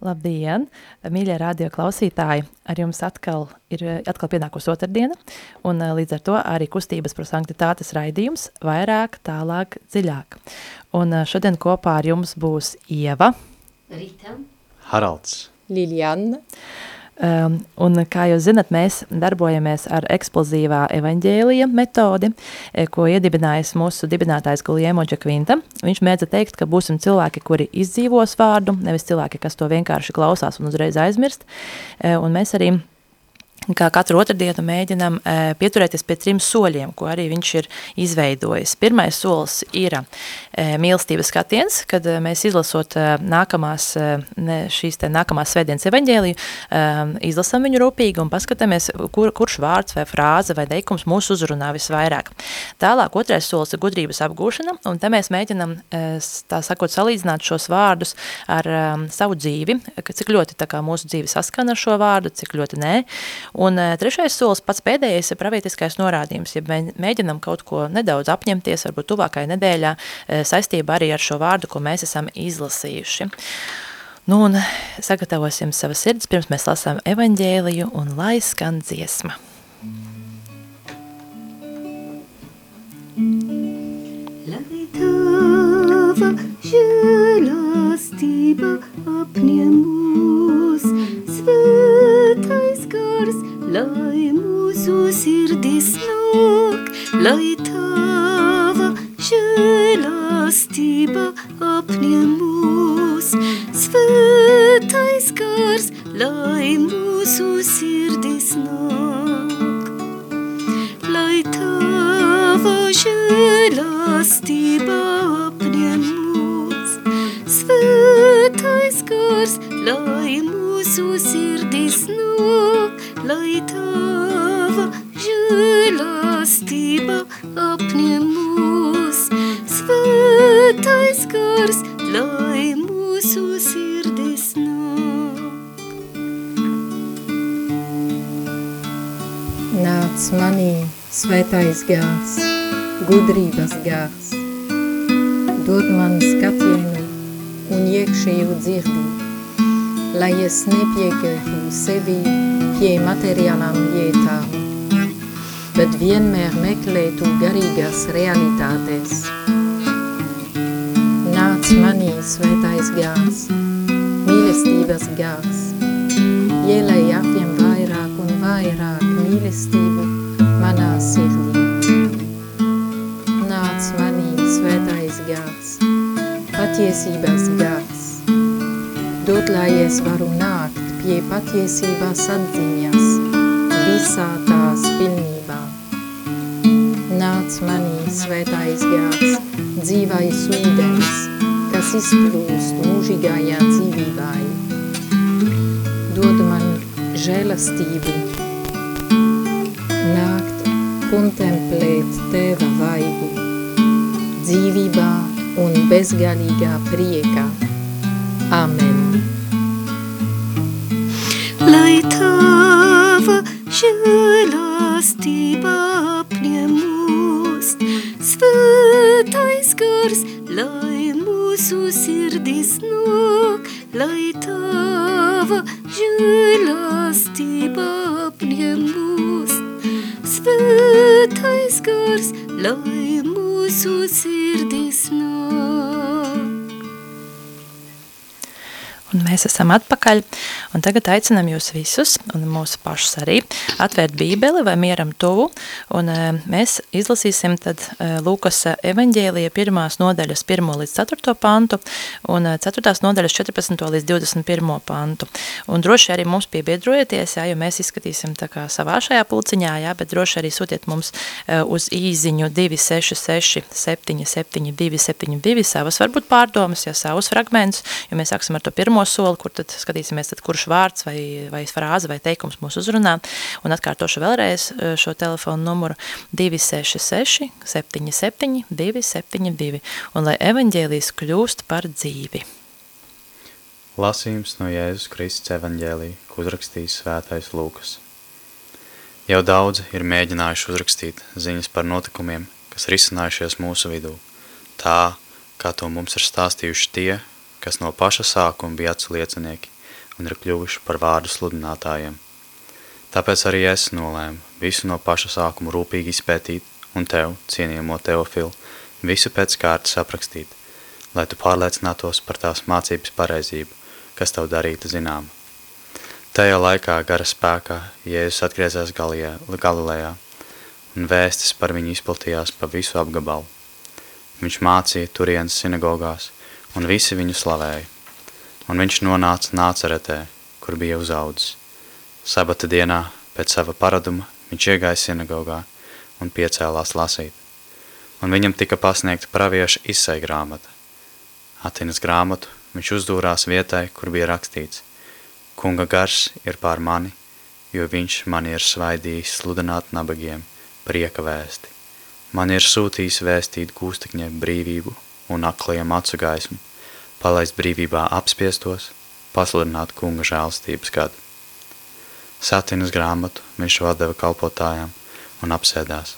Labdien, mīļie radio klausītāji! Ar jums atkal ir atkal pienākusi otrdiena, un eh, līdz ar to arī kustības par sanktitātes raidījums vairāk, tālāk, dziļāk. Un eh, šodien kopā ar jums būs Ieva, Rita, Haralds, Liliana, Um, un, kā jūs zinat, mēs darbojamies ar eksplozīvā evaņģēlija metodi, eh, ko iedibinājis mūsu dibinātājs Guliemo Džekvinta. Viņš mēdza teikt, ka būsim cilvēki, kuri izdzīvos vārdu, nevis cilvēki, kas to vienkārši klausās un uzreiz aizmirst. Eh, un mēs arī kā katru otrdienu mēģinam e, pieturēties pie trim soļiem, ko arī viņš ir izveidojis. Pirmais solis ir e, mīlestības skatiens, kad e, mēs izlasot nākamās, šīs te nākamās svētdienas evaņģēliju, izlasam viņu rūpīgi un paskatāmies, kur, kurš vārds vai frāze vai teikums mūs uzrunā visvairāk. Tālāk otrais solis ir gudrības apgūšana, un te mēs mēģinam, tā sakot, salīdzināt šos vārdus ar savu dzīvi, cik ļoti tā kā mūsu dzīve saskana ar šo vārdu, cik ļoti nē, Un uh, trešais solis, pats pēdējais, ir pravietiskais norādījums. Ja mēģinam kaut ko nedaudz apņemties, varbūt tuvākajā nedēļā, uh, saistībā arī ar šo vārdu, ko mēs esam izlasījuši. Nu, un sagatavosim savas sirds, pirms mēs lasām evaņģēliju un lai skan dziesma. tava žēlastība apņem mūs, svētais gars, lai mūsu sirdis nāk, lai tava žēlastība apņem mūs, svētais gars, lai mūsu sirdis nāk lai tava žēlastība apņem mūs. Svētais gars, lai mūsu sirdis nāk, žēlastība apņem mūs. Svētais gars, lai mūsu sirdis nāk. nāc manī svētais gārs, gudrības gārs. Dod man skatienu un iekšēju dzirdību, lai es nepiekāpu sevi pie materiālām lietām, bet vienmēr meklētu garīgas realitātes. Nāc manī svētais gārs, mīlestības gārs, ielai apvien vairāk un vairāk mīlestību manā sirdī. Nāc manī svētais gārs, patiesības gārs, dod, lai es varu nākt pie patiesības atziņas, visā tās pilnībā. Nāc manī svētais gārs, dzīvais ūdens, kas izplūst mūžīgajā dzīvībai. Dod man žēlastību, nākt, kontemplēt Teva vaigu, dzīvībā un bezgalīgā priekā. Amen. Mūsu sirdis nāk. Un mēs esam atpakaļ, un tagad aicinam jūs visus, un mūsu pašus arī, atvērt bībeli vai mieram tuvu, un e, mēs izlasīsim tad e, Lūkas evaņģēlija pirmās nodaļas 1 līdz 4 pantu, un e, 4. nodaļas 14 līdz 21 pantu. Un droši arī mums piebiedrojieties, jā, jo mēs izskatīsim tā kā savā šajā pulciņā, jā, bet droši arī sūtiet mums e, uz īziņu 266 77 272 savas varbūt pārdomas, ja savus fragmentus, jo mēs sāksim ar to pirmo soli, kur tad skatīsimies, tad kurš vārds vai, vai frāze vai teikums mūs uzrunā. Un atkārtošu vēlreiz e, šo telefonu numuru 266 77 272 un lai evaņģēlijas kļūst par dzīvi. lasījums no Jēzus Kristus evaņģēlī, ko uzrakstījis svētais Lūkas. Jau daudzi ir mēģinājuši uzrakstīt ziņas par notikumiem, kas risinājušies mūsu vidū, tā, kā to mums ir stāstījuši tie, kas no paša sākuma bija acu liecinieki, un ir kļuvuši par vārdu sludinātājiem. Tāpēc arī es nolēmu visu no paša sākuma rūpīgi izpētīt un tev, cienījamo Teofilu, visu pēc kārtas aprakstīt, lai tu pārliecinātos par tās mācības pareizību, kas tev darīta zināma. Tajā laikā gara spēkā Jēzus atgriezās Galijā, Galilejā, un vēstis par viņu izplatījās pa visu apgabalu. Viņš mācīja turienes sinagogās, un visi viņu slavēja. Un viņš nonāca nācaretē, kur bija uzaudzis. Sabata dienā, pēc sava paraduma, viņš iegāja sinagogā un piecēlās lasīt. Un viņam tika pasniegta pravieša izsai grāmata. Atinas grāmatu viņš uzdūrās vietai, kur bija rakstīts. Kunga gars ir pār mani, jo viņš mani ir svaidījis sludināt nabagiem prieka vēsti. Man ir sūtījis vēstīt gūstekņiem brīvību un aklajiem acu gaismu, palaist brīvībā apspiestos, pasludināt kunga žēlstības gadu. Satinas grāmatu viņš vadeva kalpotājām un apsēdās.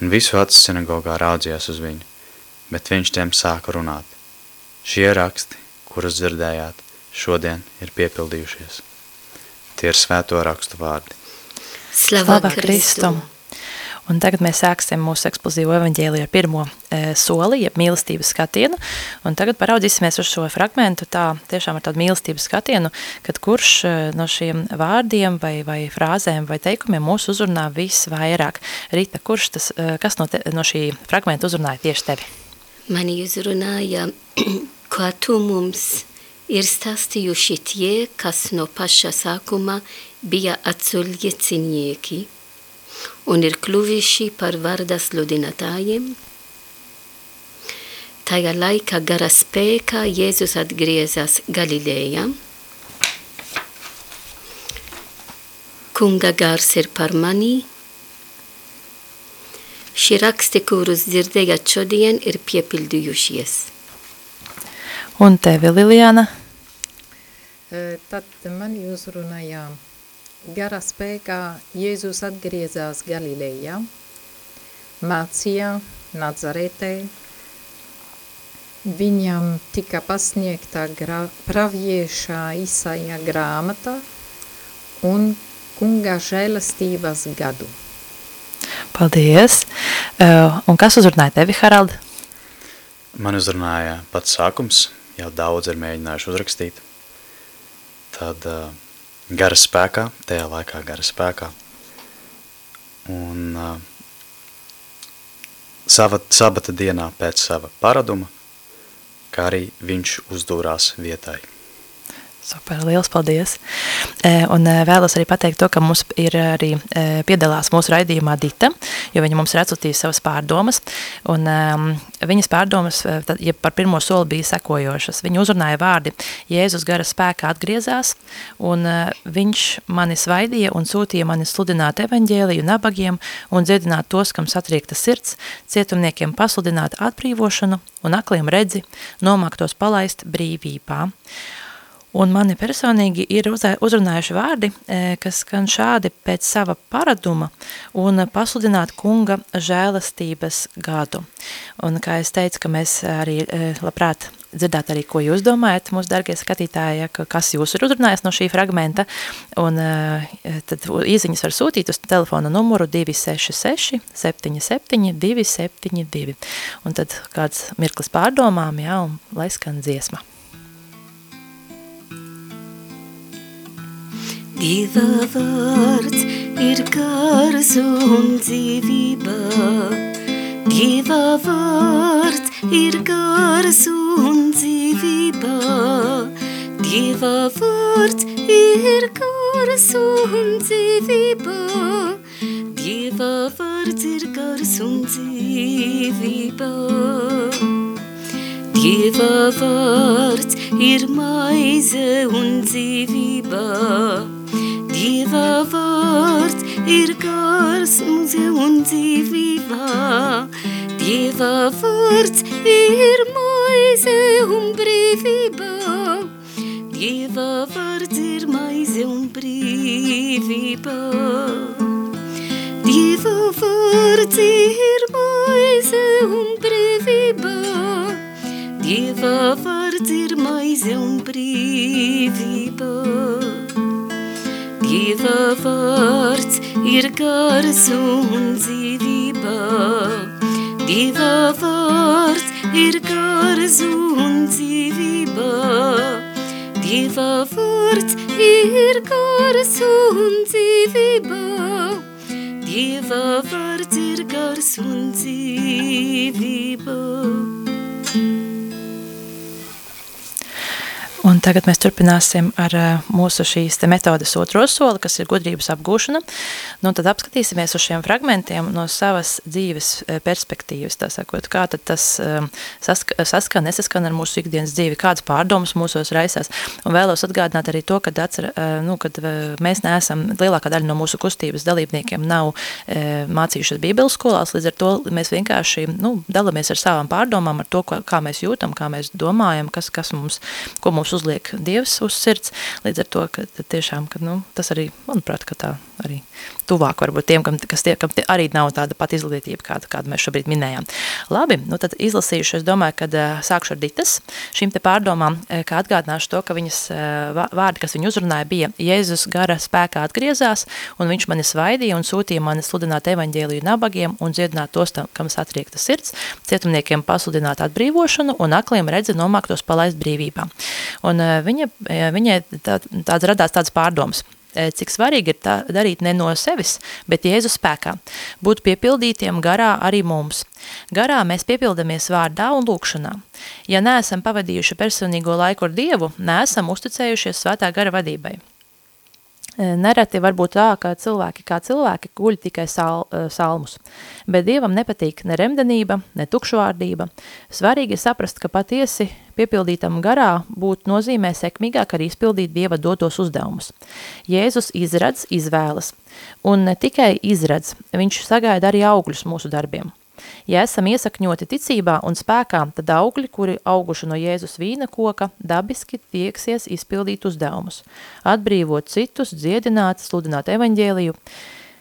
Un visu acis sinagogā raudzījās uz viņu, bet viņš tiem sāka runāt. Šie raksti, kurus dzirdējāt, šodien ir piepildījušies. Tie ir svēto rakstu vārdi. Slava Slava Kristum! Kristum! Un tagad mēs sāksim mūsu eksplozīvo evaņģēliju ar pirmo e, soli, jeb mīlestības skatienu. Un tagad paraudzīsimies uz šo fragmentu tā tiešām ar tādu mīlestības skatienu, kad kurš e, no šiem vārdiem vai, vai frāzēm vai teikumiem mūs uzrunā visvairāk. Rita, kurš tas, e, kas no, te, no šī fragmenta uzrunāja tieši tevi? Mani uzrunāja, kā tu mums ir stāstījuši tie, kas no paša sākuma bija atsuļiecinieki un ir kļuvuši par vārda sludinatājiem. Tajā laikā gara spēkā Jēzus atgriezās Galilejā. Kunga gars ir par mani. Šie raksti, kurus dzirdējāt šodien, ir piepildījušies. Un tevi, Liliana? E, Tad mani uzrunāja gara spēkā Jēzus atgriezās Galilejā, mācīja Nazaretē, viņam tika pasniegta gra, pravieša Isaija grāmata un kunga žēlastības gadu. Paldies! Uh, un kas uzrunāja tevi, Harald? Man uzrunāja pats sākums, jau daudz ir mēģinājuši uzrakstīt. Tad uh, gara spēkā, tajā laikā gara spēkā. Un uh, sava, sabata dienā pēc sava paraduma, kā arī viņš uzdūrās vietai. Super, liels paldies. E, un e, vēlos arī pateikt to, ka mums ir arī e, piedalās mūsu raidījumā Dita, jo viņa mums ir atsūtījusi savas pārdomas, un um, viņas pārdomas tad, ja par pirmo soli bija sekojošas. Viņa uzrunāja vārdi, Jēzus gara spēkā atgriezās, un viņš mani svaidīja un sūtīja mani sludināt evaņģēliju nabagiem un dziedināt tos, kam satriekta sirds, cietumniekiem pasludināt atbrīvošanu un akliem redzi, nomāktos palaist brīvībā. Un mani personīgi ir uzrunājuši vārdi, e, kas skan šādi pēc sava paraduma un pasludināt kunga žēlastības gadu. Un kā es teicu, ka mēs arī e, labprāt dzirdēt arī, ko jūs domājat, mūsu dargie skatītāji, ja, ka- kas jūs ir uzrunājis no šī fragmenta, un e, tad īziņas var sūtīt uz telefona numuru 266 77 272. Un tad kāds mirklis pārdomām, jā, un lai skan dziesma. Dieva vārds ir gars un dzīvība. Dieva vārds ir gars un dzīvība. Dieva vārds ir gars un dzīvība. Dieva vārds ir gars un dzīvība. Dieva vārds ir maize un dzīvība. Dieva vārds ir gars mūze un dzīvība. Dieva vārds ir maize un brīvība. Dieva vārds ir maize un brīvība. Dieva vārds ir maize un brīvība. Dieva vārds ir maize un brīvība. Dieva vārds ir gars un dzīvība. Dieva vārds ir gars un dzīvība. Dieva vārds ir gars un dzīvība. Dieva vārds ir gars un dzīvība. Un tagad mēs turpināsim ar uh, mūsu šīs te metodas otro soli, kas ir gudrības apgūšana. Nu, tad apskatīsimies uz šiem fragmentiem no savas dzīves uh, perspektīvas, tā sakot, kā tad tas um, sask saskan, nesaskan ar mūsu ikdienas dzīvi, kādas pārdomas mūsos raisās. Un vēlos atgādināt arī to, kad, atcer, nu, kad mēs neesam, lielākā daļa no mūsu kustības dalībniekiem nav mācījušies bībeles skolās, līdz ar to mēs vienkārši nu, dalamies ar savām pārdomām, ar to, kā mēs jūtam, kā mēs domājam, kas, kas mums, ko mums uzliek Dievs uz sirds, līdz ar to, ka tiešām, ka, nu, tas arī, manuprāt, ka tā arī tuvāk varbūt tiem, kam, kas tie, kam tie arī nav tāda pat izglītība, kāda, kādu mēs šobrīd minējām. Labi, nu tad izlasījuši, es domāju, kad uh, sākšu ar Ditas šīm te pārdomām, uh, kā atgādināšu to, ka viņas uh, vārdi, kas viņu uzrunāja, bija Jēzus gara spēkā atgriezās, un viņš mani svaidīja un sūtīja mani sludināt evaņģēliju nabagiem un dziedināt tos, kam satriekta sirds, cietumniekiem pasludināt atbrīvošanu un akliem redzi nomāktos palaist brīvībā. Un uh, viņa, viņai tā, tāds radās tāds pārdoms – Eh, cik svarīgi ir tā darīt ne no sevis, bet Jēzus spēkā. Būt piepildītiem garā arī mums. Garā mēs piepildamies vārdā un lūkšanā. Ja neesam pavadījuši personīgo laiku ar Dievu, neesam uzticējušies svētā gara vadībai. Eh, nereti var būt tā, ka cilvēki kā cilvēki guļ tikai sal, eh, salmus, bet Dievam nepatīk ne remdenība, ne tukšvārdība. Svarīgi ir saprast, ka patiesi piepildītam garā būt nozīmē sekmīgāk arī izpildīt Dieva dotos uzdevumus. Jēzus izredz, izvēlas, un ne tikai izredz, viņš sagaida arī augļus mūsu darbiem. Ja esam iesakņoti ticībā un spēkā, tad augļi, kuri auguši no Jēzus vīna koka, dabiski tieksies izpildīt uzdevumus, atbrīvot citus, dziedināt, sludināt evaņģēliju.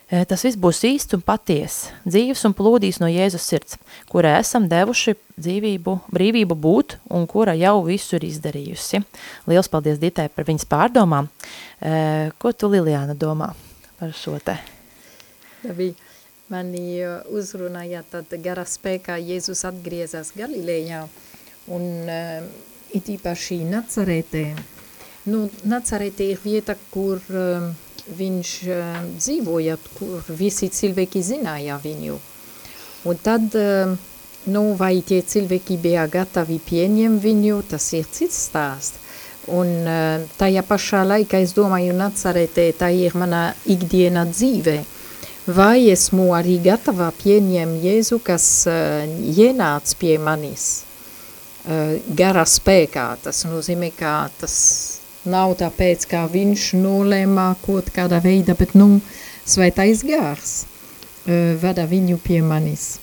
E, tas viss būs īsts un paties, dzīves un plūdīs no Jēzus sirds, kurai esam devuši dzīvību, brīvību būt un kura jau visu ir izdarījusi. Liels paldies Ditai par viņas pārdomām. E, ko tu, Liliāna, domā par šo te? Tā bija mani uzrunāja tad gara spēkā Jēzus atgriezās Galilejā un uh, it īpaši Nacaretē. Nu, Nacaretē ir vieta, kur uh, viņš uh, dzīvoja, kur visi cilvēki zināja viņu. Un tad, uh, nu, vai tie cilvēki bija gatavi pieņem viņu, tas ir cits stāsts. Un uh, tajā pašā laikā es domāju, Nacaretē, tā ir mana ikdiena dzīve. Vai esmu arī gatava pieņemt Jēzu, kas uh, ienāc pie manis uh, garā spēkā. Tas nozīmē, ka tas nav tāpēc, kā viņš nolēma kaut kādā veidā, bet nu, svētais gārs uh, vada viņu pie manis.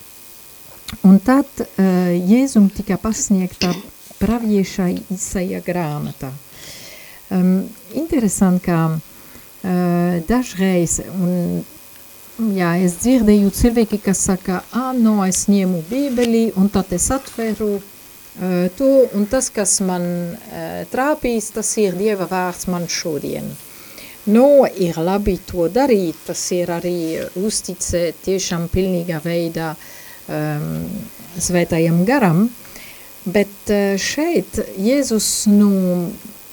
Un tad uh, Jēzum tika pasniegta pravieša Isaija grāmata. Um, interesanti, ka uh, dažreiz, un Jā, es dzirdēju cilvēki, kas saka, ah, no, es ņemu bībeli un tad es atveru uh, to, un tas, kas man uh, trāpīs, tas ir Dieva vārds man šodien. Nu, ir labi to darīt, tas ir arī uzticēt tiešām pilnīgā veidā um, svētajam garam, bet uh, šeit Jēzus, nu,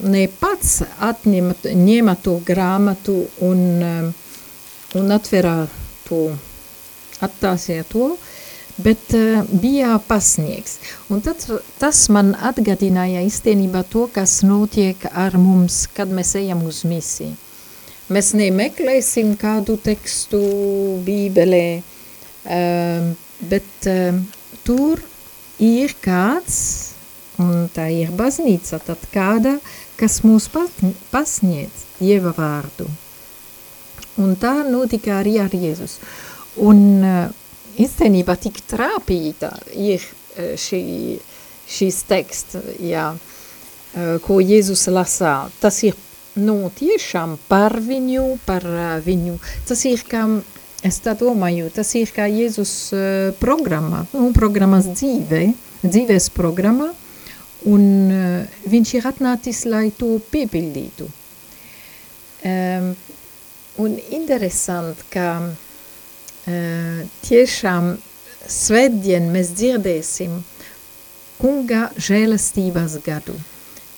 ne pats atņema, ņēma to grāmatu un uh, un atverā to, attāsīja to, bet uh, bija pasniegs. Un tad tas man atgadināja īstenībā to, kas notiek ar mums, kad mēs ejam uz misiju. Mēs nemeklēsim kādu tekstu bībelē, uh, bet uh, tur ir kāds, un tā ir baznīca, tad kāda, kas mūs pasniedz Dieva vārdu. Un tā notika arī ar Jēzus. Un īstenībā tik trāpīta ir šī, šīs teksts, jā, ko Jēzus lasā. Tas ir nu, tiešām par viņu, par viņu. Tas ir kā, es tā domāju, tas ir kā Jēzus programma, nu, programmas dzīve, dzīves programma, un viņš ir atnācis, lai to piepildītu. Um, un interesanti, ka uh, tiešām svētdien mēs dzirdēsim kunga žēlastības gadu.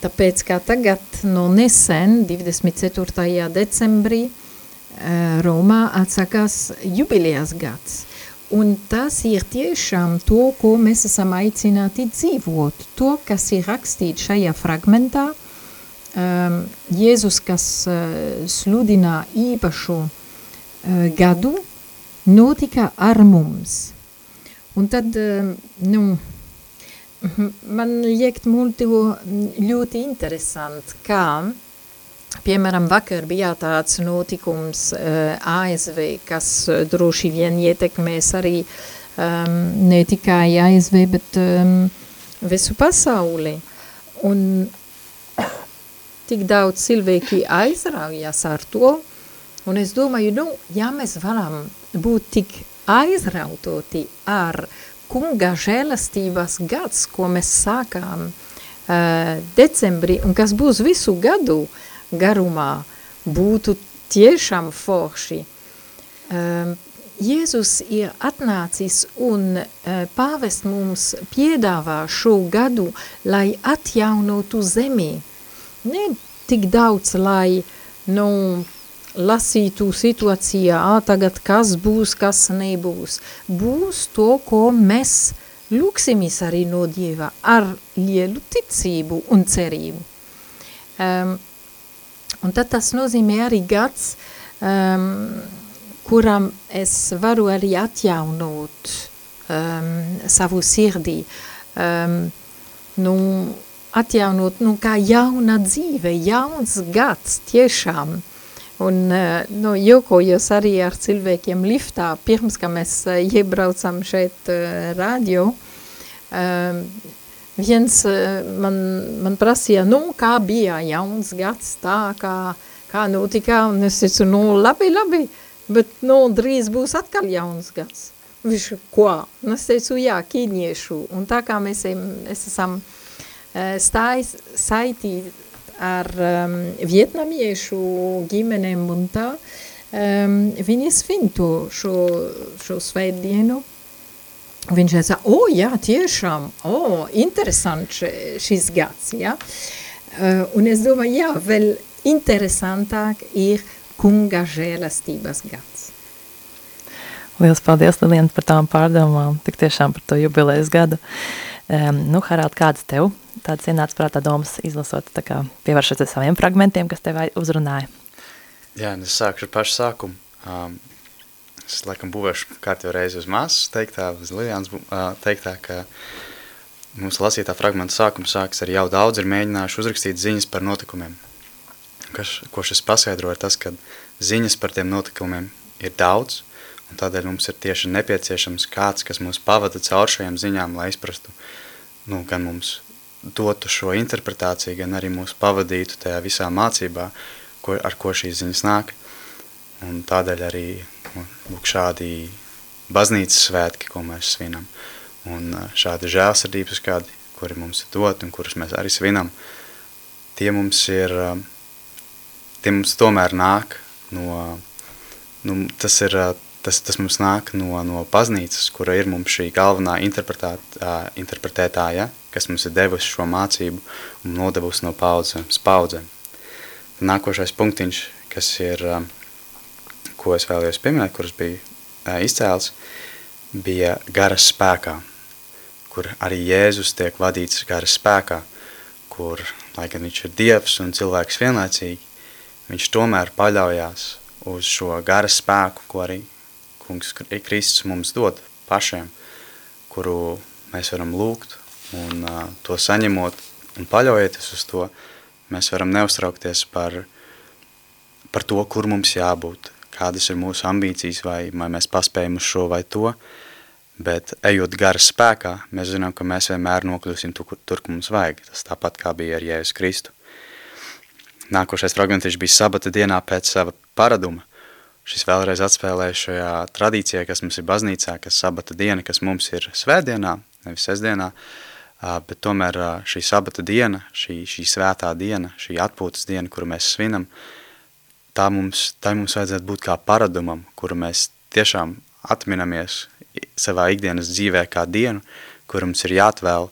Tāpēc, kā tagad no nesen, 24. decembrī, Romā atsakās jubilijas gads. Un tas ir tiešām to, ko mēs esam aicināti dzīvot. To, kas ir rakstīts šajā fragmentā, um, Jēzus, kas uh, sludina īpašu uh, gadu, notika ar mums. Un tad, uh, nu, man liekt multi ļoti interesanti, kā Piemēram, vakar bija tāds notikums uh, ASV, kas uh, droši vien ietekmēs arī um, ne tikai ASV, bet um, visu pasauli. Un tik daudz cilvēki aizraujas ar to, un es domāju, nu, ja mēs varam būt tik aizrautoti ar kunga žēlastības gads, ko mēs sākām uh, decembrī, un kas būs visu gadu, uh, garumā būtu tiešām forši. Um, Jēzus ir atnācis un uh, pāvest mums piedāvā šo gadu, lai atjaunotu zemi. Ne tik daudz, lai, nu, lasītu situācijā, tagad kas būs, kas nebūs. Būs to, ko mēs lūksimies arī no Dieva ar lielu ticību un cerību. Um, Un tad tas nozīmē arī gads, um, kuram es varu arī atjaunot um, savu sirdī, um, nu, atjaunot, nu, kā jauna dzīve, jauns gads, tiešām. Un, uh, nu, jokojos arī ar cilvēkiem liftā, pirms, ka mēs uh, iebraucam šeit uh, radio, um, viens eh, man, man prasīja, nu, kā bija jauns gads, tā, kā, kā notika, un es teicu, nu, labi, labi, bet, nu, drīz būs atkal jauns gads. Viņš, ko? Un es teicu, jā, ķīniešu, un tā kā mēs es esam eh, stājis saitīt ar um, vietnamiešu ģimenēm un tā, um, viņi svin to šo, šo svētdienu, Viņš teica, o, oh, jā, tiešām, o, oh, interesanti šis gads, ja? Uh, un es domāju, jā, vēl interesantāk ir kunga žēlastības gads. Lielas paldies, Lilian, par tām pārdomām, tik tiešām par to jubilējas gadu. Um, nu, Harald, kāds tev tāds ienāca prātā domas izlasot, tā kā pievēršoties saviem fragmentiem, kas tev uzrunāja? Jā, es sākšu ar pašu sākumu. Um, Es laikam būvēšu kārtībā reizi uz māsas teiktā, uz Liljāns teiktā, ka mūsu lasītā fragmenta sākums sāks ar jau daudz ir mēģinājuši uzrakstīt ziņas par notikumiem. Kas, ko šis paskaidro ir tas, ka ziņas par tiem notikumiem ir daudz, un tādēļ mums ir tieši nepieciešams kāds, kas mūs pavada caur šajām ziņām, lai izprastu, nu, gan mums dotu šo interpretāciju, gan arī mūs pavadītu tajā visā mācībā, ko, ar ko šīs ziņas nāk. Un tādēļ arī lūk, šādi baznīcas svētki, ko mēs svinam, un šādi žēlsirdības kādi, kuri mums ir dot un kurus mēs arī svinam, tie mums ir, tie mums tomēr nāk no, nu, tas ir, tas, tas mums nāk no, no baznīcas, kura ir mums šī galvenā interpretētāja, kas mums ir devusi šo mācību un nodevusi no paudzēm, paudzēm. Nākošais punktiņš, kas ir uh, ko es vēlējos pieminēt, kuras bija uh, izcēls, bija garas spēkā, kur arī Jēzus tiek vadīts garas spēkā, kur, lai gan viņš ir Dievs un cilvēks vienlaicīgi, viņš tomēr paļaujās uz šo garas spēku, ko arī kungs Kristus mums dod pašiem, kuru mēs varam lūgt un uh, to saņemot un paļaujoties uz to, mēs varam neuztraukties par, par to, kur mums jābūt, kādas ir mūsu ambīcijas, vai, vai mēs paspējam uz šo vai to, bet ejot gara spēkā, mēs zinām, ka mēs vienmēr nokļūsim tur, tur, kur mums vajag. Tas tāpat kā bija ar Jēzus Kristu. Nākošais fragmentiņš bija sabata dienā pēc sava paraduma. Šis vēlreiz atspēlēja šajā tradīcijā, kas mums ir baznīcā, kas sabata diena, kas mums ir svētdienā, nevis sestdienā, bet tomēr šī sabata diena, šī, šī svētā diena, šī atpūtas diena, kuru mēs svinam, tā mums, tā mums vajadzētu būt kā paradumam, kuru mēs tiešām atminamies savā ikdienas dzīvē kā dienu, kur mums ir jāatvēl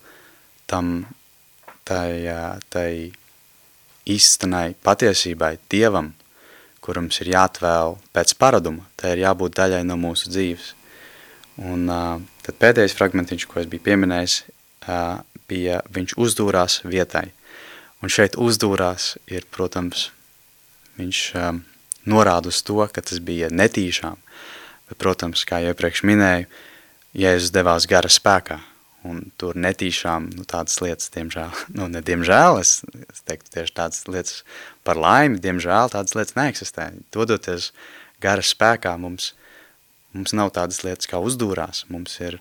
tam, tai, tai īstenai patiesībai, Dievam, kur mums ir jāatvēl pēc paraduma, tai ir jābūt daļai no mūsu dzīves. Un tad pēdējais fragmentiņš, ko es biju pieminējis, bija viņš uzdūrās vietai. Un šeit uzdūrās ir, protams, viņš um, norāda uz to, ka tas bija netīšām. Bet, protams, kā iepriekš minēju, Jēzus devās gara spēkā. Un tur netīšām nu, tādas lietas, diemžēl, nu ne diemžēl, es, es teiktu tieši tādas lietas par laimi, diemžēl tādas lietas neeksistē. Dodoties gara spēkā mums, mums nav tādas lietas kā uzdūrās. Mums ir,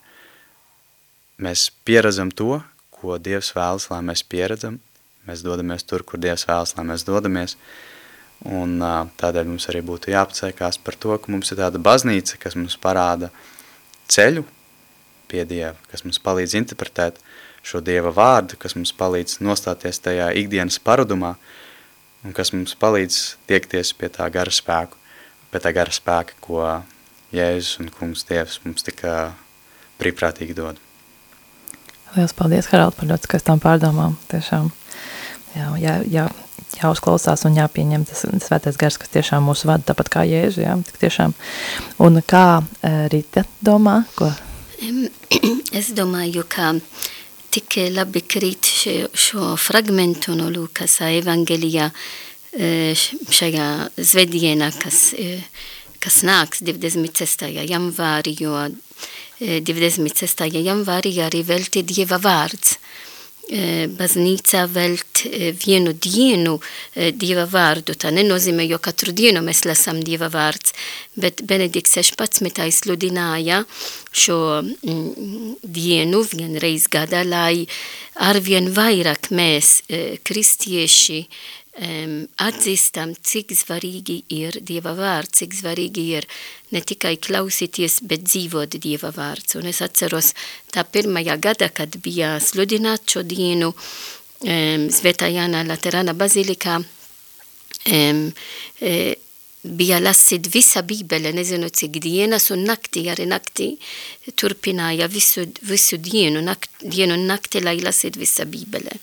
mēs pieredzam to, ko Dievs vēlas, lai mēs pieredzam. Mēs dodamies tur, kur Dievs vēlas, lai mēs dodamies. Un tādēļ mums arī būtu jāpaceikās par to, ka mums ir tāda baznīca, kas mums parāda ceļu pie Dieva, kas mums palīdz interpretēt šo Dieva vārdu, kas mums palīdz nostāties tajā ikdienas paradumā un kas mums palīdz tiekties pie tā gara spēku, pie tā gara spēka, ko Jēzus un kungs Dievs mums tik brīvprātīgi dod. Lielas paldies, Harald, par ļoti skaistām pārdomām. Tiešām jā, jā, jā, jāuzklausās un jāpieņem tas svētais gars, kas tiešām mūs vada, tāpat kā Jēzu, jā, tiešām. Un kā Rita domā, ko? Es domāju, ka tik labi krīt šo, fragmentu no Lūkasa evangelijā šajā zvedienā, kas, kas nāks 26. janvāri, jo 26. janvārī arī velti Dieva vārds. Baznīca velt vienu dienu Dieva vārdu. Tā nenozīmē, jo katru dienu mēs lasām Dieva vārds, bet Benedikts 16. sludināja šo dienu vienreiz gadā, lai arvien vairāk mēs kristieši um, atzīstam, cik svarīgi ir Dieva vārds, cik svarīgi ir ne tikai klausīties, bet dzīvot Dieva vārds. Un es atceros tā pirmajā gada, kad bija sludināt šo dienu um, Svētā Jāna Laterāna bazilikā, um, e, bija lasīt visa bībele, nezinu cik dienas un nakti, arī nakti turpināja visu, visu dienu, nakt, dienu un nakti, lai lasīt visa bībele.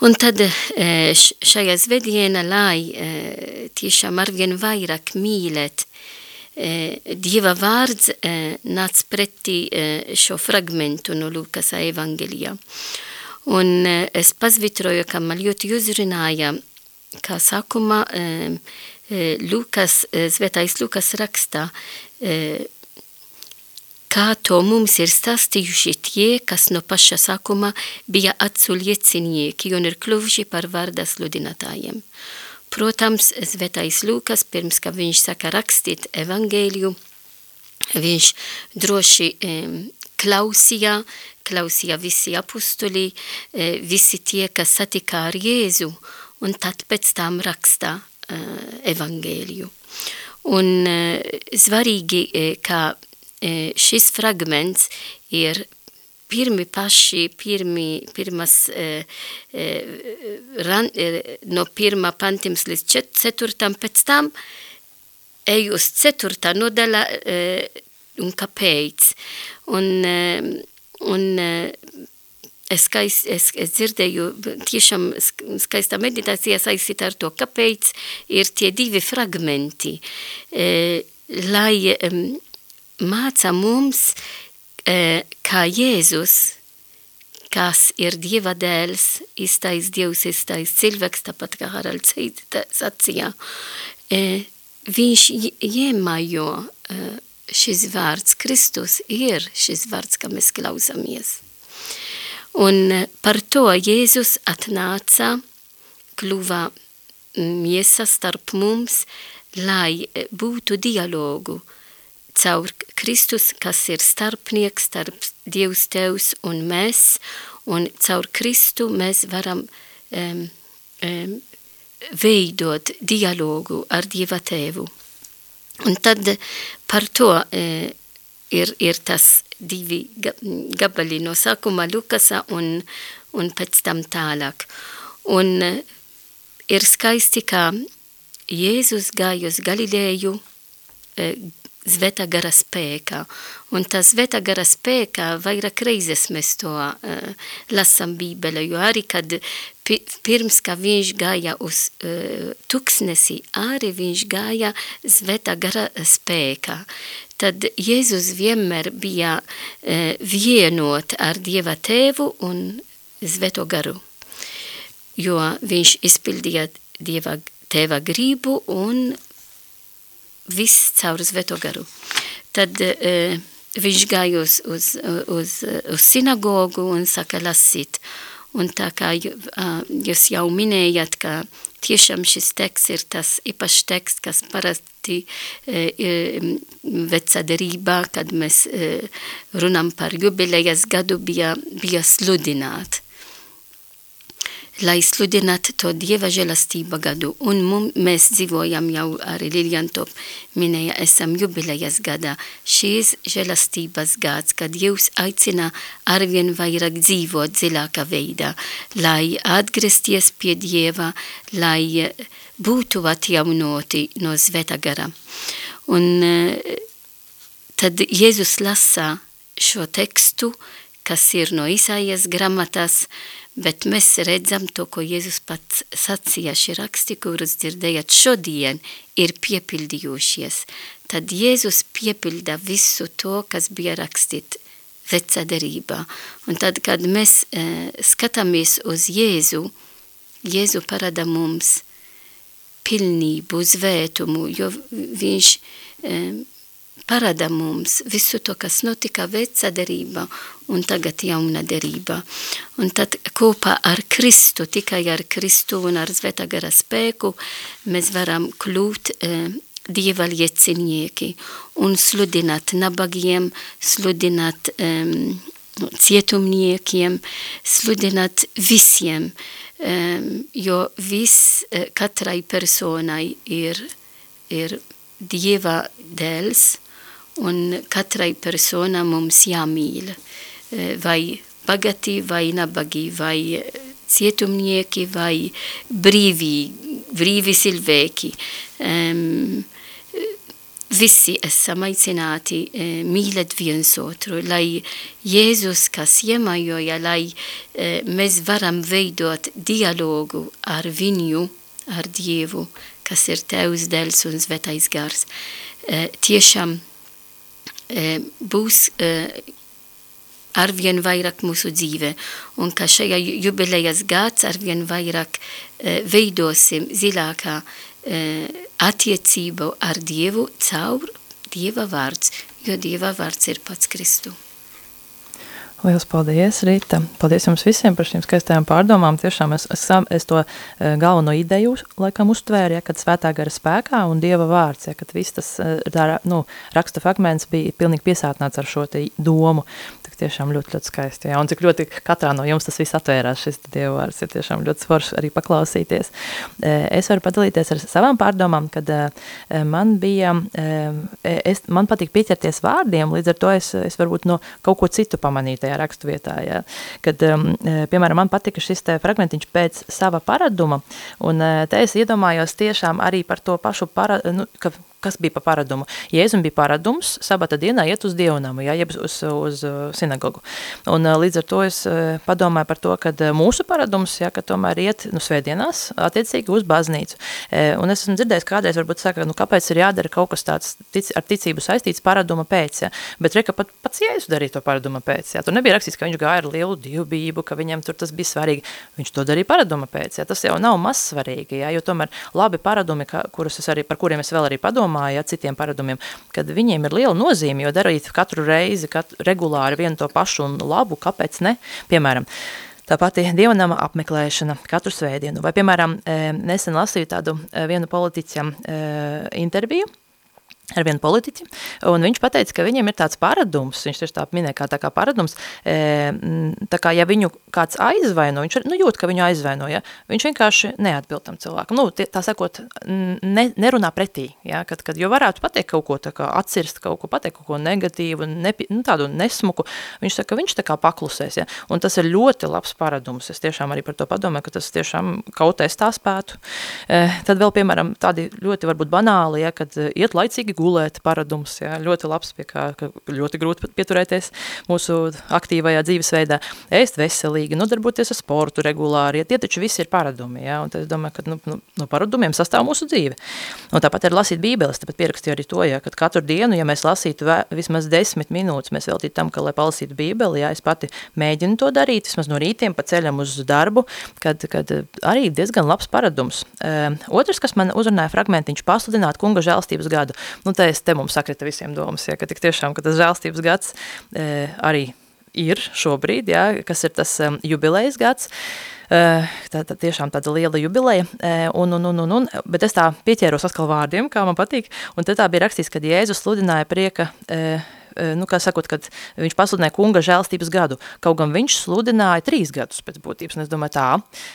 Un tad šajā svētdienā, lai tiešām arvien vairāk mīlēt Dieva vārds nāc pretī šo fragmentu no Lukas evangelijā. Un es pazvitroju, ka man ļoti uzrunāja, kā sākumā Lukas, svētais Lukas rakstā, kā to mums ir stāstījuši tie, kas no paša sākuma bija acu liecinieki un ir kļuvuši par vārda sludinātājiem. Protams, Svētais Lūkas, pirms ka viņš saka rakstīt evangēliju, viņš droši um, klausīja, klausīja visi apustuli, visi tie, kas satika ar Jēzu, un tad pēc tam raksta uh, evangēliju. Un uh, svarīgi, uh, ka šis fragments ir pirmi paši, pirmi, pirmas, e, e, ran, e, no pirmā pantims līdz ceturtam, pēc tam ej uz ceturtā nodaļa e, un kāpēc. Un, e, un e, es, skais, es, es dzirdēju tiešām skaistā meditācijā saistīta ar to, kāpēc ir tie divi fragmenti, e, lai māca mums, e, kā Jēzus, kas ir Dieva dēls, īstais Dievs, īstais cilvēks, tāpat kā Haralds sacīja, e, viņš iemājo e, šis vārds, Kristus ir šis vārds, kā mēs klausamies. Un par to Jēzus atnāca, kļuva miesa starp mums, lai būtu dialogu, caur Kristus, kas ir starpnieks starp Dievs Tevs un mēs, un caur Kristu mēs varam um, um, veidot dialogu ar Dieva Tēvu. Un tad par to uh, ir, ir tas divi gabali no sākuma Lukasa un, un pēc tam tālāk. Un uh, ir skaisti, ka Jēzus gāja uz Galilēju e, Zveta gara spēkā. Un tā zveta gara spēkā vairāk reizes mēs to uh, lasam Bībele, jo arī, kad pi, pirms, ka viņš gāja uz uh, tuksnesi, arī viņš gāja zveta gara spēkā. Tad Jēzus vienmēr bija uh, vienot ar Dieva tēvu un zveto garu, jo viņš izpildīja Dieva tēva gribu un viss caur Svēto garu. Tad uh, viņš gāja uz, uz, uz, uz sinagogu un saka lasīt. Un tā kā jūs jau minējat, ka tiešām šis teksts ir tas īpašs teksts, kas parasti uh, vecā derībā, kad mēs uh, runam par jubilejas gadu, bija, bija sludināt lai sludinātu to Dieva žēlastība gadu. Un mum, mēs dzīvojam jau arī Liljantop minēja, esam jubilejas gadā. Šīs žēlastības gads, kad jūs aicina arvien vairāk dzīvot dziļākā veidā, lai atgriezties pie Dieva, lai būtu atjaunoti no svētā gara. Un tad Jēzus lasa šo tekstu, kas ir no Isaijas gramatas, bet mēs redzam to, ko Jēzus pats sacīja, šie raksti, kurus dzirdējat šodien, ir piepildījušies. Tad Jēzus piepilda visu to, kas bija rakstīt vecā derībā. Un tad, kad mēs e, skatāmies uz Jēzu, Jēzu parāda mums pilnību, zvētumu, jo viņš e, parāda mums visu to, kas notika vecā derībā un tagad jauna derība. Un tad kopā ar Kristu, tikai ar Kristu un ar svētā gara spēku, mēs varam kļūt eh, Dieva liecinieki un sludināt nabagiem, sludināt um, cietumniekiem, sludināt visiem, um, jo viss katrai personai ir, ir Dieva dēls, un katrai persona mums jāmīl, vai bagati, vai nabagi, vai cietumnieki, vai brīvi, brīvi cilvēki. Um, visi esam aicināti e, mīlēt viens otru, lai Jēzus, kas iemajoja, lai e, mēs varam veidot dialogu ar viņu, ar Dievu, kas ir Tevs, Dēls un Svētais gars. E, tiešām būs e, arvien vairāk mūsu dzīve, un ka šajā jubilejas gads arvien vairāk e, veidosim zilākā attiecību ar Dievu caur Dieva vārds, jo Dieva vārds ir pats Kristu. Lielas paldies, Rīta. Paldies jums visiem par šīm skaistajām pārdomām. Tiešām es, es, es to e, galveno ideju laikam uztvēru, ja, kad svētā gara spēkā un Dieva vārds, ja, kad viss tas tā, nu, raksta fragments bija pilnīgi piesātnāts ar šo te domu tiešām ļoti, ļoti skaisti. Jā. Un cik ļoti katrā no jums tas viss atvērās, šis dievvārds ir tiešām ļoti svarš arī paklausīties. E, es varu padalīties ar savām pārdomām, kad e, man bija, e, es, man patīk pieķerties vārdiem, līdz ar to es, es varbūt no kaut ko citu pamanīju tajā rakstu vietā. Jā. Kad, piemēram, man patika šis fragmentiņš pēc sava paraduma, un te es iedomājos tiešām arī par to pašu, para, nu, ka kas bija pa paradumu? Jēzum bija paradums sabata dienā iet uz dievnamu, ja, jeb uz, uz uh, sinagogu. Un uh, līdz ar to es uh, padomāju par to, ka mūsu paradums, ja, ka tomēr iet nu, svētdienās attiecīgi uz baznīcu. Un es esmu dzirdējis, kādreiz varbūt saka, nu kāpēc ir jādara kaut kas tāds tic, ar ticību saistīts paraduma pēc, ja? bet reka pat pats Jēzus darīja to paraduma pēc, ja? tur nebija rakstīts, ka viņš gāja ar lielu dievbību, ka viņam tur tas bija svarīgi, viņš to darīja paraduma pēc, ja? tas jau nav maz svarīgi, ja? jo tomēr labi paradumi, ka, kurus es arī, par kuriem es vēl arī padomāju, domāja citiem paradumiem, kad viņiem ir liela nozīme, jo darīt katru reizi, katru, regulāri vienu to pašu un labu, kāpēc ne? Piemēram, Tā pati dievnama apmeklēšana katru svētdienu. Vai, piemēram, nesen lasīju tādu vienu politiķam interviju, ar vienu politiķi, un viņš pateica, ka viņiem ir tāds paradums, viņš tieši tā minēja kā tā kā paradums, e, tā kā ja viņu kāds aizvaino, viņš nu, jūt, ka viņu aizvaino, ja, viņš vienkārši neatbild tam cilvēkam, nu, tā sakot, ne, nerunā pretī, ja, kad, kad, jo varētu pateikt kaut ko tā kā atcirst, kaut ko pateikt, kaut ko negatīvu, nepi, nu, tādu nesmuku, viņš saka, viņš tā kā paklusēs, ja, un tas ir ļoti labs paradums, es tiešām arī par to padomāju, ka tas tiešām kaut es tā spētu, e, tad vēl, piemēram, tādi ļoti varbūt banāli, ja, kad iet laicīgi gulēt paradums, jā, ļoti labs, pie kā ļoti grūti pieturēties mūsu aktīvajā dzīvesveidā, ēst veselīgi, nodarboties ar sportu regulāri, ja tie taču visi ir paradumi, jā, un tad es domāju, ka nu, nu, no paradumiem sastāv mūsu dzīve. Un tāpat ir lasīt bībeles, tāpat pierakstīju arī to, jā, kad katru dienu, ja mēs lasītu vismaz desmit minūtes, mēs veltītu tam, ka, lai palasītu bībeli, jā, es pati mēģinu to darīt, vismaz no rītiem pa ceļam uz darbu, kad, kad arī diezgan labs paradums. Uh, otrs, kas man uzrunāja fragmentiņš pasludināt kunga žēlstības gadu. Nu, te, te mums sakrita visiem domas, ja, ka tik tiešām, ka tas žēlstības gads e, arī ir šobrīd, ja, kas ir tas um, jubilejas gads, Uh, tā, tā tiešām tāda liela jubileja, uh, un, un, un, un, un, bet es tā pieķēros atkal vārdiem, kā man patīk, un te tā bija rakstīts, kad Jēzus sludināja prieka uh, nu, kā sakot, kad viņš pasludināja kunga žēlstības gadu. Kaut gan viņš sludināja trīs gadus pēc būtības, un es domāju tā,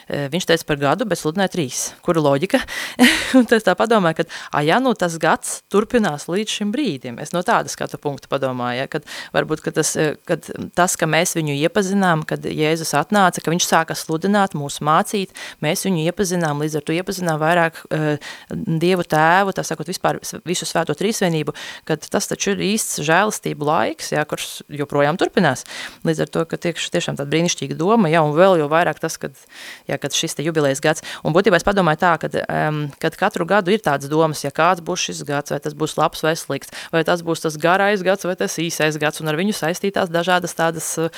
eh, viņš teica par gadu, bet sludināja trīs. Kura loģika? un es tā padomāju, ka, a, ja nu tas gads turpinās līdz šim brīdim, es no tāda skatu punkta padomāju, ja, kad varbūt, ka tas, eh, kad tas, ka mēs viņu iepazinām, kad Jēzus atnāca, ka viņš sāka sludināt, mūs mācīt, mēs viņu iepazinām, līdz ar to iepazinām vairāk uh, Dievu tēvu, tā sakot, vispār visu svēto trīsvienību, kad tas taču ir īsts žēlstības mācību laiks, jā, kurš joprojām turpinās. Līdz ar to, ka tiekš, tiešām tāda brīnišķīga doma, jā, un vēl jau vairāk tas, kad, jā, kad šis te jubilējas gads. Un būtībā es padomāju tā, kad, um, kad katru gadu ir tādas domas, ja kāds būs šis gads, vai tas būs labs vai slikts, vai tas būs tas garais gads vai tas īsais gads, un ar viņu saistītās dažādas tādas uh,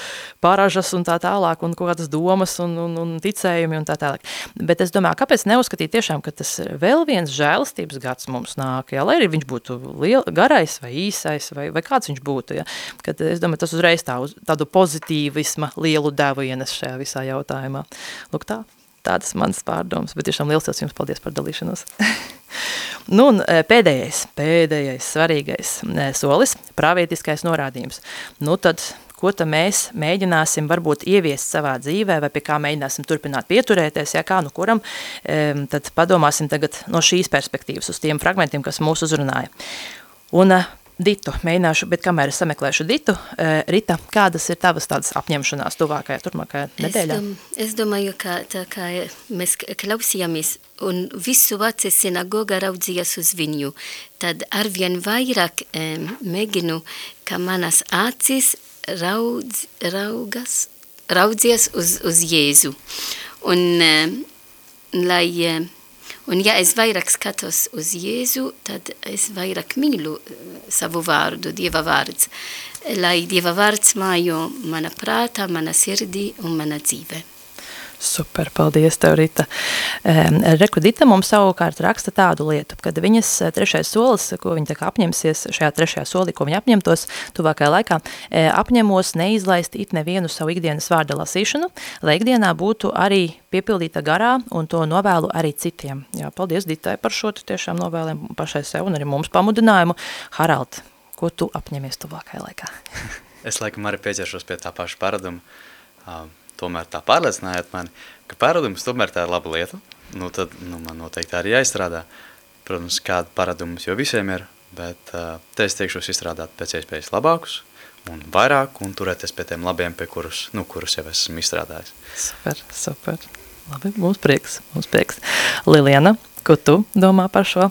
paražas un tā tālāk, un kādas domas un, un, un ticējumi un tā tālāk. Bet es domāju, kāpēc neuzskatīt tiešām, ka tas vēl viens žēlistības gads mums nāk, jā, lai arī viņš būtu liel, garais vai īsais, vai, vai kāds viņš būtu. Ja? Kad, es domāju, tas uzreiz tā, uz tādu pozitīvisma lielu devu ienes šajā visā jautājumā. Lūk tā, tādas manas pārdomas, bet tiešām liels jums paldies par dalīšanos. nu un e, pēdējais, pēdējais svarīgais e, solis, prāvietiskais norādījums. Nu tad ko tad mēs mēģināsim varbūt ieviest savā dzīvē, vai pie kā mēģināsim turpināt pieturēties, ja kā nu kuram, tad padomāsim tagad no šīs perspektīvas uz tiem fragmentiem, kas mūs uzrunāja. Un e, Ditu, mēģināšu, bet kamēr es sameklēšu Ditu, uh, Rita, kādas ir tavas tādas apņemšanās tuvākajā, turpmākajā nedēļā? Es, dom, es domāju, ka tā kā mēs klausījāmies un visu vācu sinagoga raudzījās uz viņu, tad arvien vairāk um, mēģinu, ka manas acis raudz, raugas, raudzies uz, uz Jēzu. Un, um, lai... Um, Un ja es vairāk skatos uz Jēzu, tad es vairāk mīlu savu vārdu, Dieva vārds, lai Dieva vārds mājo mana prātā, mana sirdī un mana dzīve. Super, paldies tev, Rita. Reku Dita mums savukārt raksta tādu lietu, kad viņas eh, trešais solis, ko viņa apņemsies šajā trešajā solī, ko viņa apņemtos tuvākajā laikā, eh, apņemos neizlaist it nevienu savu ikdienas vārda lasīšanu, lai ikdienā būtu arī piepildīta garā un to novēlu arī citiem. Jā, paldies Ditai par šo tiešām novēlēm pašai sev un arī mums pamudinājumu. Harald, ko tu apņemies tuvākajā laikā? es laikam arī pieķeršos pie tā paša paraduma. Um, tomēr tā pārliecinājāt mani, ka paradums tomēr tā ir laba lieta, nu tad nu, man noteikti arī jāizstrādā. Protams, kāda paradumus jau visiem ir, bet uh, te es teikšos izstrādāt pēc iespējas labākus un vairāk un turēties pie tiem labiem, pie kurus, nu, kurus jau esmu izstrādājis. Super, super. Labi, mums prieks, mums prieks. Liliana, ko tu domā par šo?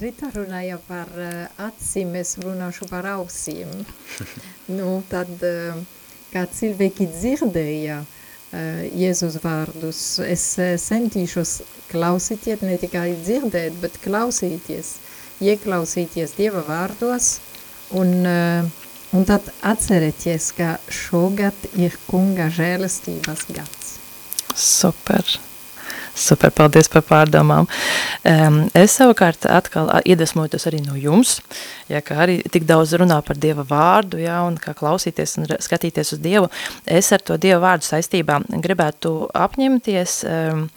Rita runāja par acīm, es runāšu par ausīm. nu, tad... Kā cilvēki dzirdēja uh, Jēzus vārdus. Es uh, centīšos klausīties, ne tikai dzirdēt, bet klausīties, ieklausīties Dieva vārdos un, uh, un tad atcerēties, ka šogad ir kunga žēlestības gads. Super! Super, paldies par pārdomām. Um, es savukārt atkal iedvesmojoties arī no jums, ja kā arī tik daudz runā par Dieva vārdu, ja, un kā klausīties un skatīties uz Dievu, es ar to Dieva vārdu saistībā gribētu apņemties um,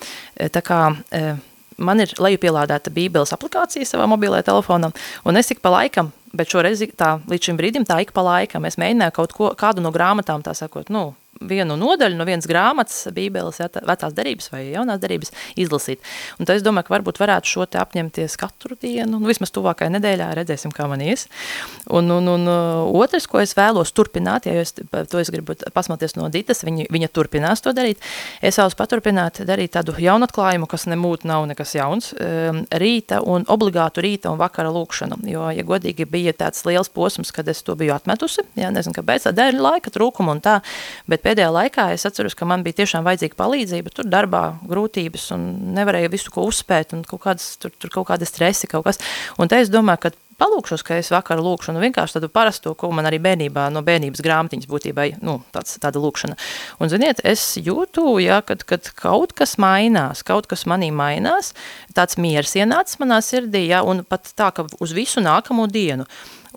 tā kā um, man ir lejupielādēta bībeles aplikācija savā mobilajā telefonā, un es ik pa laikam, bet šoreiz tā līdz šim brīdim tā ik pa laikam, es mēģināju kaut ko, kādu no grāmatām, tā sakot, nu, vienu nodaļu no vienas grāmatas, bībeles, ja, vecās derības vai jaunās derības izlasīt. Un tad es domāju, ka varbūt varētu šo te apņemties katru dienu, nu, vismaz tuvākajā nedēļā, redzēsim, kā man ies. Un, un, un uh, otrs, ko es vēlos turpināt, ja es, to es gribu pasmalties no Ditas, viņa, viņa turpinās to darīt, es vēlos paturpināt darīt tādu jaunu atklājumu, kas nemūt nav nekas jauns, um, rīta un obligātu rīta un vakara lūkšanu, jo, ja godīgi bija tāds liels posms, kad es to biju atmetusi, ja, nezinu, kāpēc, dēļ laika trūkuma un tā, bet pēdējā laikā es atceros, ka man bija tiešām vajadzīga palīdzība, tur darbā grūtības un nevarēja visu ko uzspēt un kaut kādas, tur, tur kaut kāda stresi kaut kas. Un te es domāju, ka palūkšos, ka es vakar lūkšu, nu vienkārši tādu parasto, ko man arī bērnībā, no bērnības grāmatiņas būtībā, nu, tāds, tāda lūkšana. Un, ziniet, es jūtu, ja, kad, kad kaut kas mainās, kaut kas manī mainās, tāds miers ienācis manā sirdī, ja, un pat tā, ka uz visu nākamo dienu.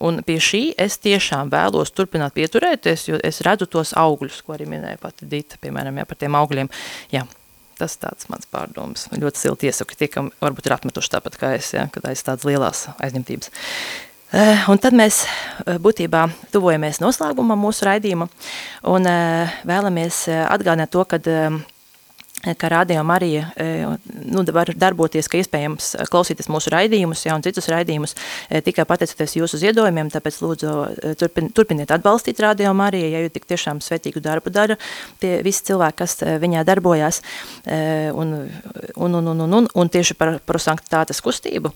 Un pie šī es tiešām vēlos turpināt pieturēties, jo es redzu tos augļus, ko arī minēja pati Dita, piemēram, jā, par tiem augļiem. Jā, tas tāds mans pārdoms. Ļoti silti iesaku tie, kam varbūt ir atmetuši tāpat kā es, ja, kad aiz tādas lielās aizņemtības. Uh, un tad mēs uh, būtībā tuvojamies noslēgumam mūsu raidījuma un uh, vēlamies atgādināt to, kad ka Radio Marija nu, var darboties, ka iespējams klausīties mūsu raidījumus, ja, un citus raidījumus tikai pateicoties jūsu ziedojumiem, tāpēc lūdzu turpin, turpiniet atbalstīt Radio Mariju, ja jūs tik tiešām svētīgu darbu dara tie visi cilvēki, kas viņā darbojās, un, un, un, un, un, un, un tieši par prosanktitātes kustību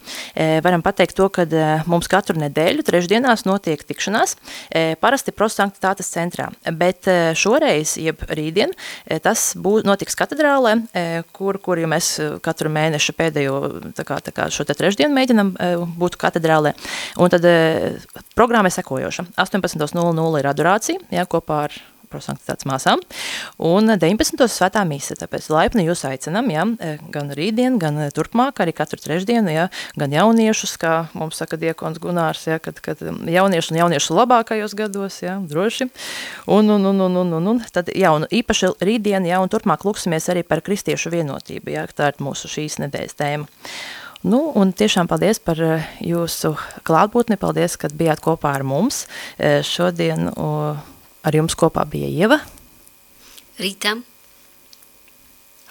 varam pateikt to, ka mums katru nedēļu trešdienās notiek tikšanās, parasti prosanktitātes centrā, bet šoreiz, jeb rītdien, tas būs notiks katedrā katedrālē, e, kur, kur mēs e, katru mēnešu pēdējo tā kā, tā kā šo te trešdienu mēģinam e, būt katedrālē. Un tad programma ir sekojoša. 18.00 ir adorācija, jā, kopā ar prosanktitātes māsām, un 19. svētā mīsa, tāpēc laipni jūs aicinam, ja, gan rītdien, gan turpmāk, arī katru trešdienu, ja, gan jauniešus, kā mums saka diekons Gunārs, ja, kad, kad jauniešu un jauniešu labākajos gados, ja, droši, un, un, un, un, un, un, un tad, ja, un īpaši rītdien, ja, un turpmāk lūksimies arī par kristiešu vienotību, ja, tā ir mūsu šīs nedēļas tēma. Nu, un tiešām paldies par jūsu klātbūtni, paldies, kad bijāt kopā ar mums šodien. Ar jums kopā bija Ieva, Rīta,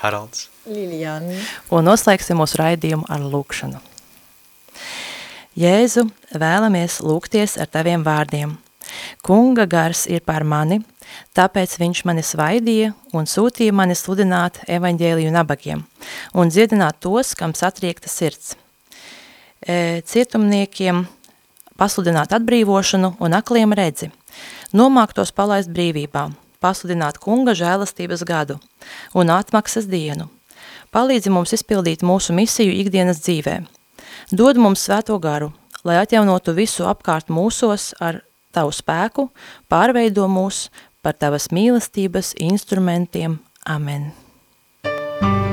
Haralds, Liljana. Un noslēgsim mūsu raidījumu ar lūkšanu. Jēzu, vēlamies lūgties ar taviem vārdiem. Kunga gars ir pār mani, tāpēc viņš mani svaidīja un sūtīja mani sludināt evaņģēliju nabagiem un dziedināt tos, kam satriekta sirds. E, cietumniekiem pasludināt atbrīvošanu un akliem redzi – nomāktos palaist brīvībā, pasludināt kunga žēlastības gadu un atmaksas dienu. Palīdzi mums izpildīt mūsu misiju ikdienas dzīvē. Dod mums svēto garu, lai atjaunotu visu apkārt mūsos ar tavu spēku, pārveido mūs par tavas mīlestības instrumentiem. Amen. svētuma